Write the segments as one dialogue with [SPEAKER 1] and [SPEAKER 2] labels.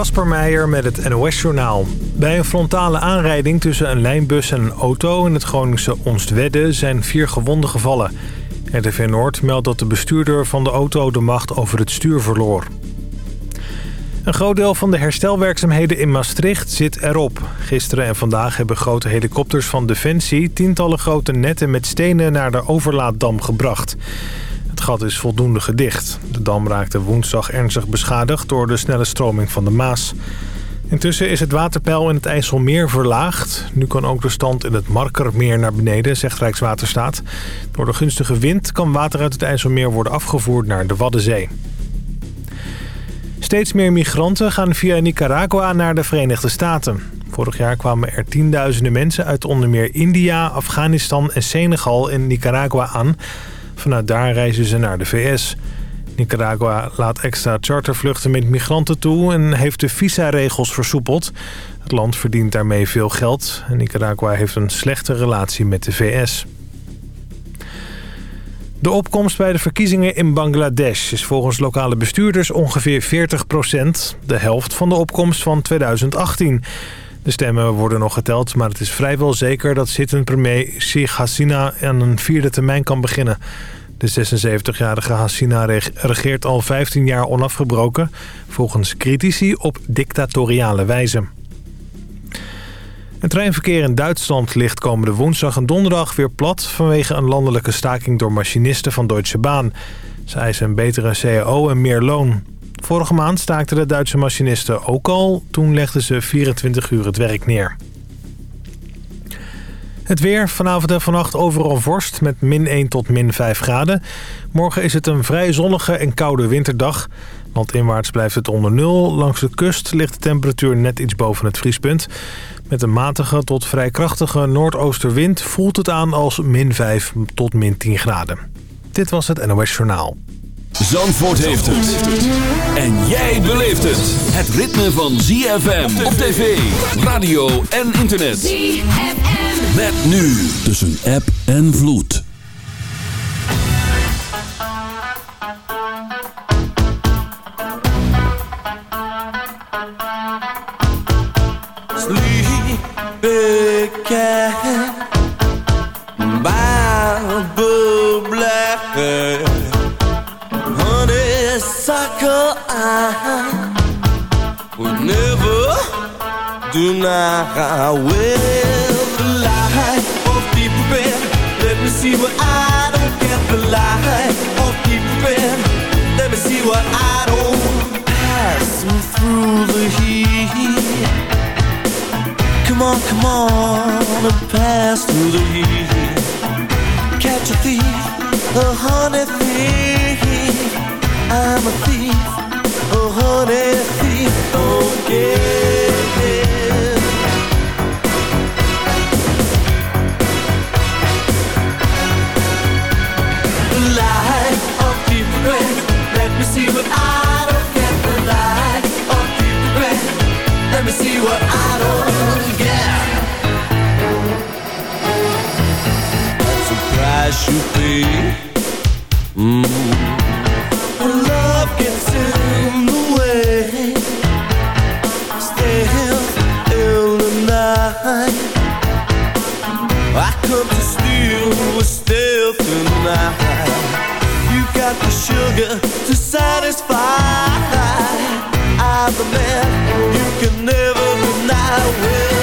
[SPEAKER 1] Kasper Meijer met het NOS-journaal. Bij een frontale aanrijding tussen een lijnbus en een auto in het Groningse Onstwedde zijn vier gewonden gevallen. RTV Noord meldt dat de bestuurder van de auto de macht over het stuur verloor. Een groot deel van de herstelwerkzaamheden in Maastricht zit erop. Gisteren en vandaag hebben grote helikopters van Defensie... tientallen grote netten met stenen naar de overlaaddam gebracht. Het gat is voldoende gedicht. De dam raakte woensdag ernstig beschadigd door de snelle stroming van de Maas. Intussen is het waterpeil in het IJsselmeer verlaagd. Nu kan ook de stand in het Markermeer naar beneden, zegt Rijkswaterstaat. Door de gunstige wind kan water uit het IJsselmeer worden afgevoerd naar de Waddenzee. Steeds meer migranten gaan via Nicaragua naar de Verenigde Staten. Vorig jaar kwamen er tienduizenden mensen uit onder meer India, Afghanistan en Senegal in Nicaragua aan. Vanuit daar reizen ze naar de VS. Nicaragua laat extra chartervluchten met migranten toe en heeft de visa-regels versoepeld. Het land verdient daarmee veel geld. Nicaragua heeft een slechte relatie met de VS. De opkomst bij de verkiezingen in Bangladesh is volgens lokale bestuurders ongeveer 40% De helft van de opkomst van 2018. De stemmen worden nog geteld, maar het is vrijwel zeker dat zittend premier Sheikh Hasina aan een vierde termijn kan beginnen. De 76-jarige Hasina regeert al 15 jaar onafgebroken, volgens critici op dictatoriale wijze. Het treinverkeer in Duitsland ligt komende woensdag en donderdag weer plat... vanwege een landelijke staking door machinisten van Deutsche Bahn. Ze eisen een betere cao en meer loon. Vorige maand staakten de Duitse machinisten ook al. Toen legden ze 24 uur het werk neer. Het weer, vanavond en vannacht overal vorst met min 1 tot min 5 graden. Morgen is het een vrij zonnige en koude winterdag. Landinwaarts blijft het onder nul. Langs de kust ligt de temperatuur net iets boven het vriespunt. Met een matige tot vrij krachtige noordoosterwind voelt het aan als min 5 tot min 10 graden. Dit was het NOS Journaal.
[SPEAKER 2] Zandvoort heeft het. En jij beleeft het. Het ritme van ZFM op tv, radio en internet. ZFM. Met nu tussen app en vloed.
[SPEAKER 3] Sleepy Bible Honeysuckle I would never deny Well, the light of deep red Let me see what I don't get The light of deep red Let me see what I don't Pass through the heat. Come on, come on and pass through the heat. Catch a thief, a honey thief I'm a thief, a honey The light of Let me see what I don't get. The light of Let me see what I don't get. Price you pay. Mm. Sugar to satisfy. I'm the man you can never deny.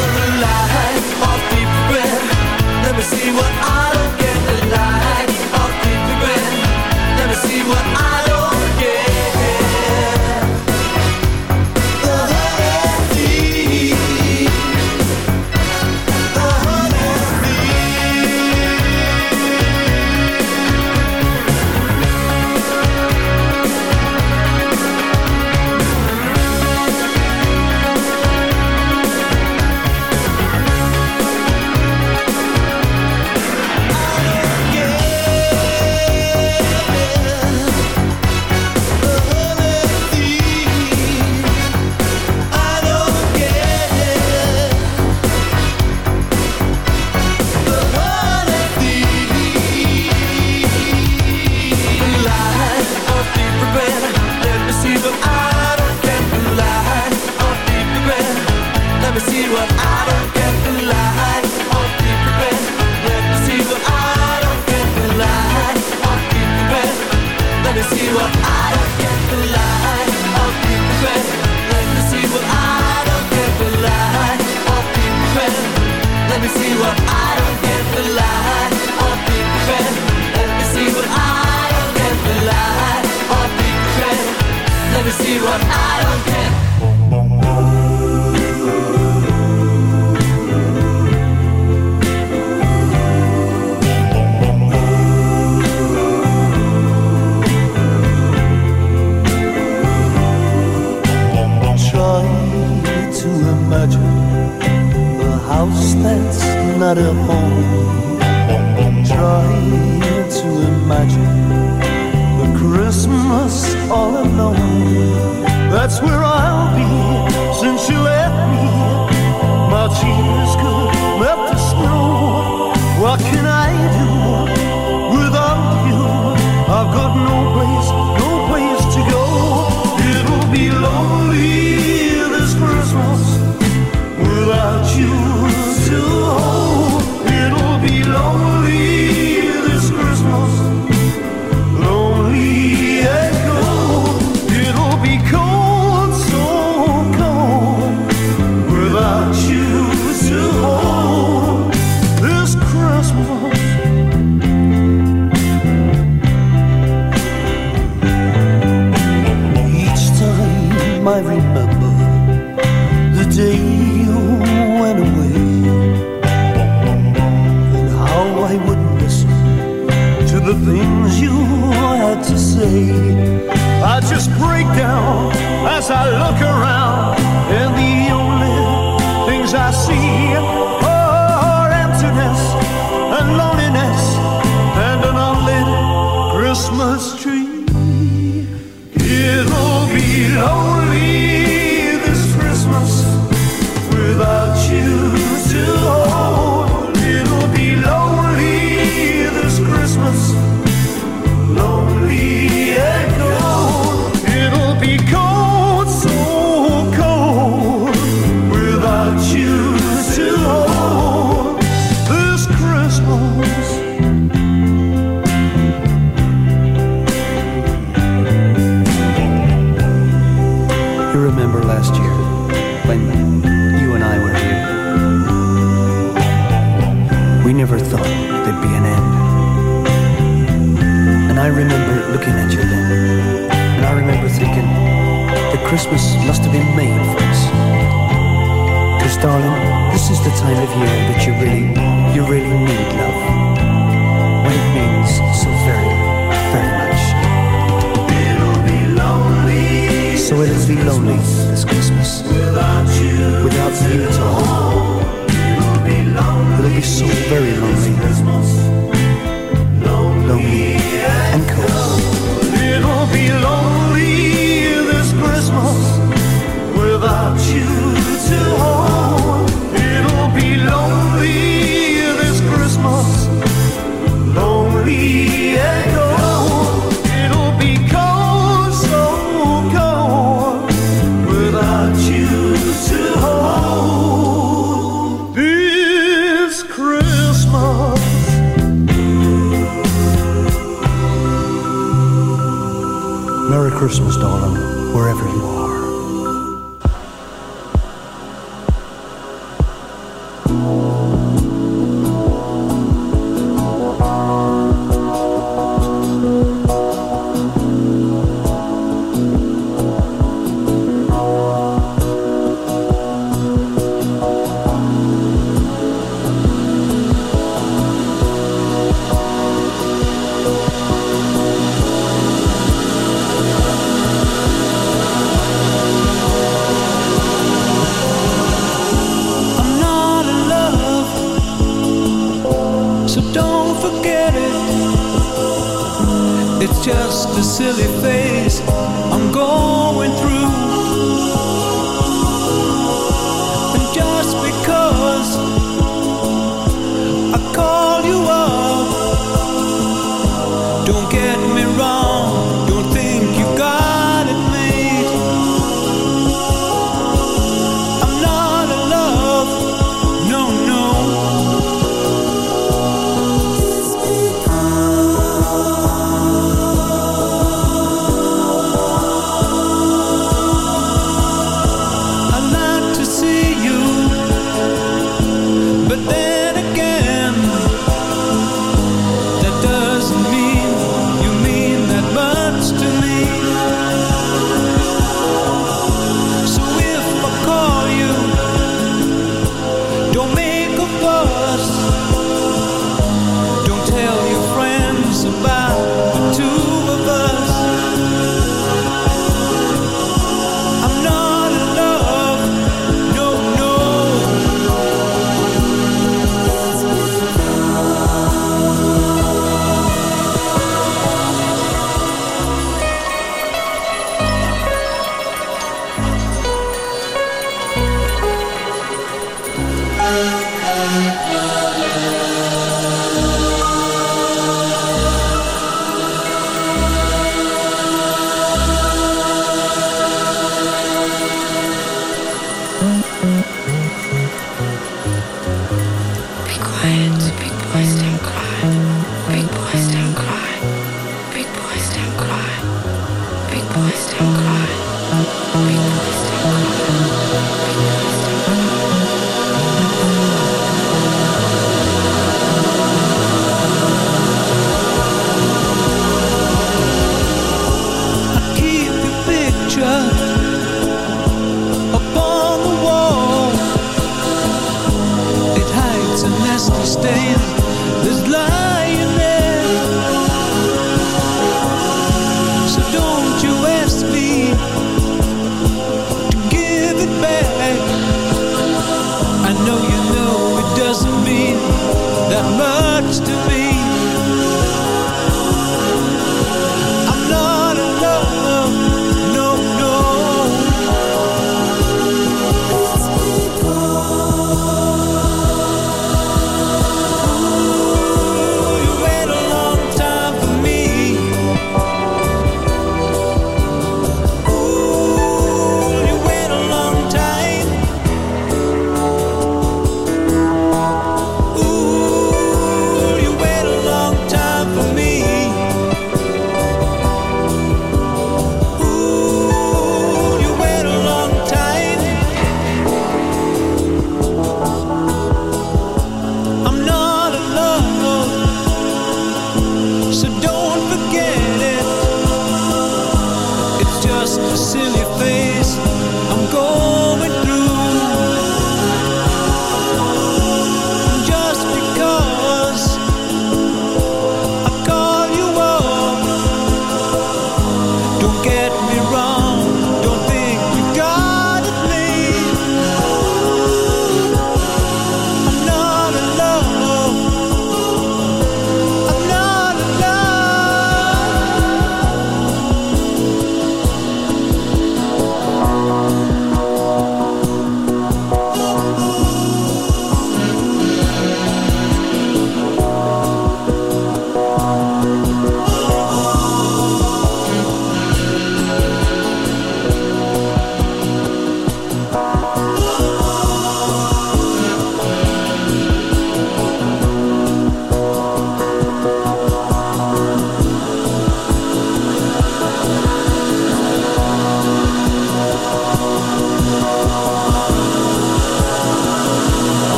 [SPEAKER 4] silly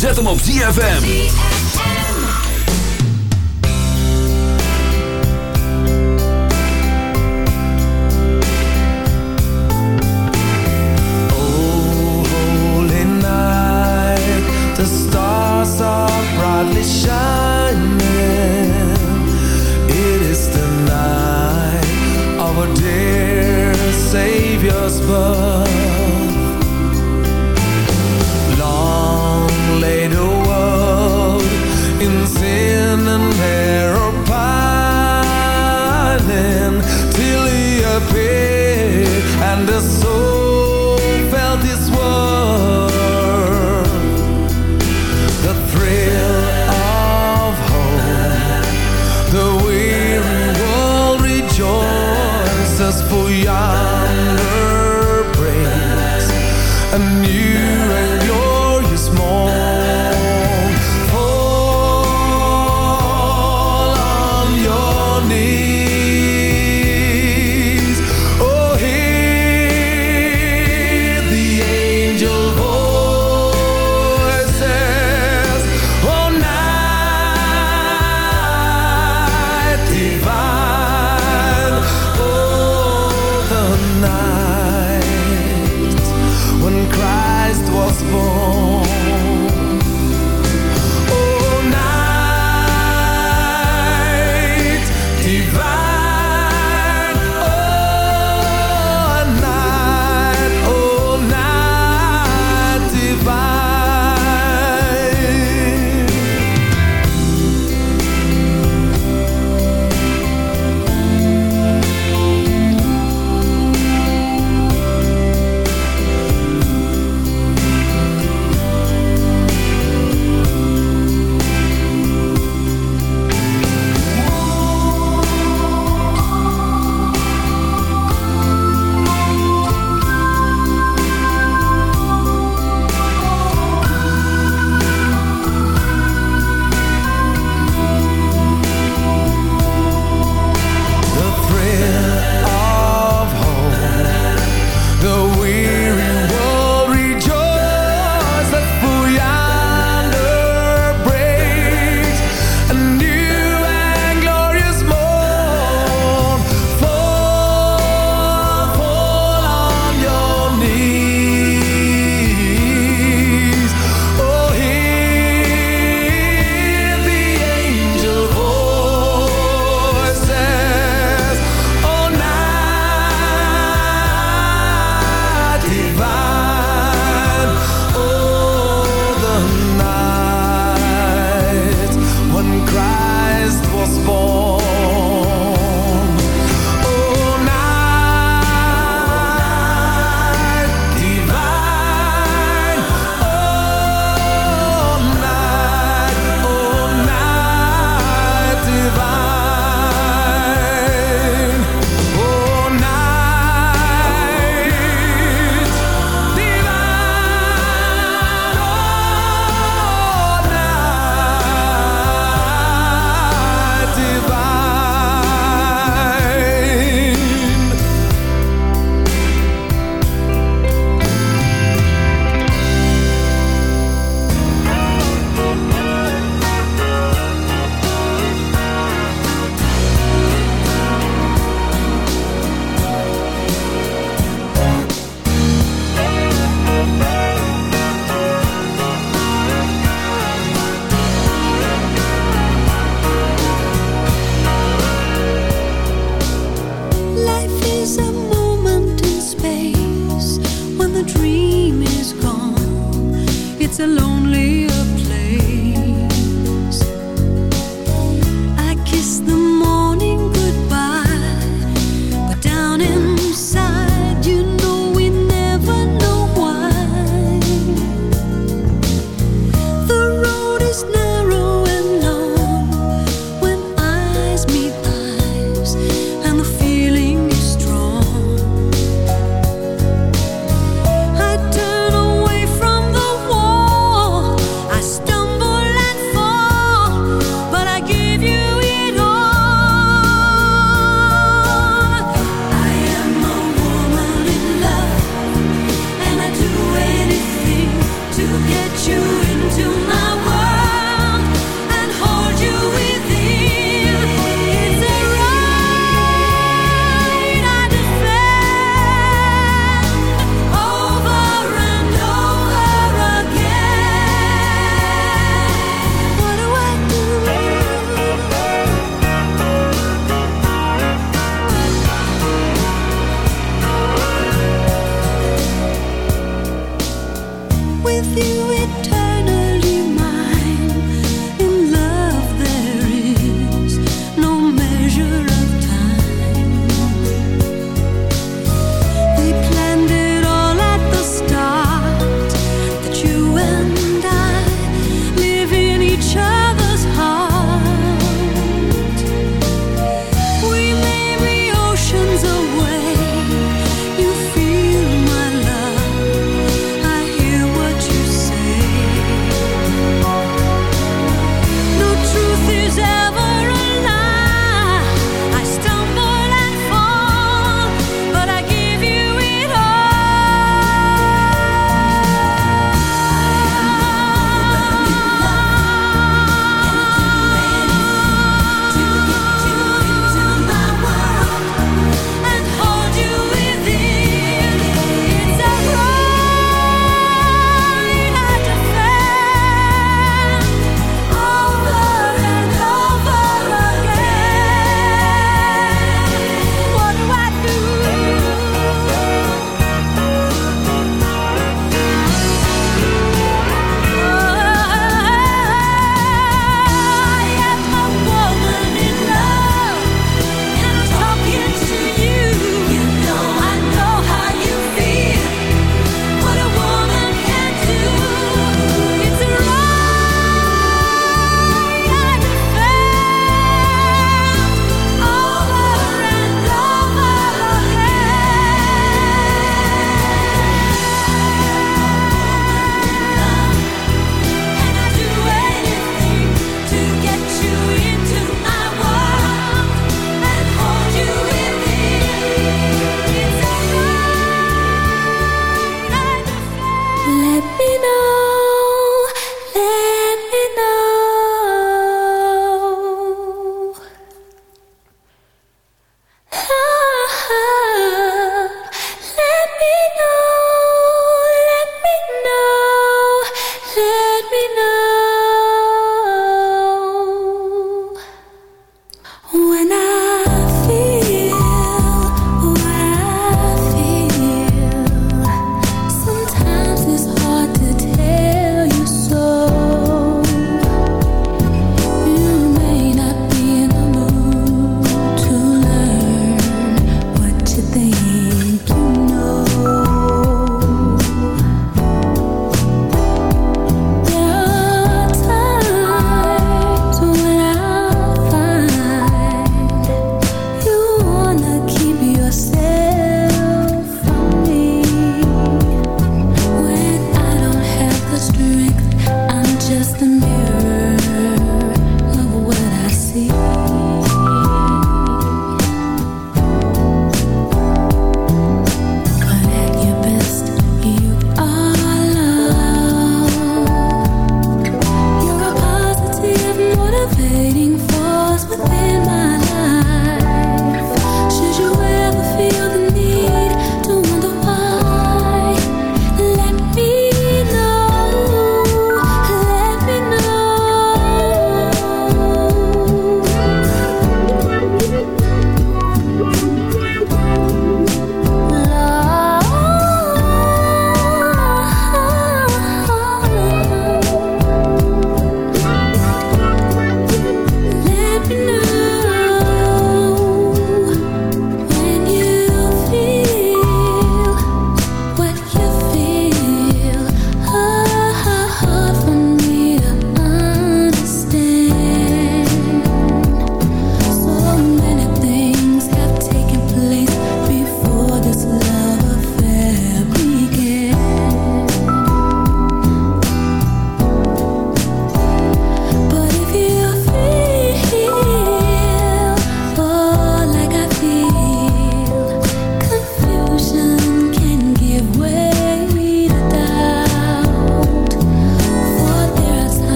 [SPEAKER 2] zet hem op ZFM.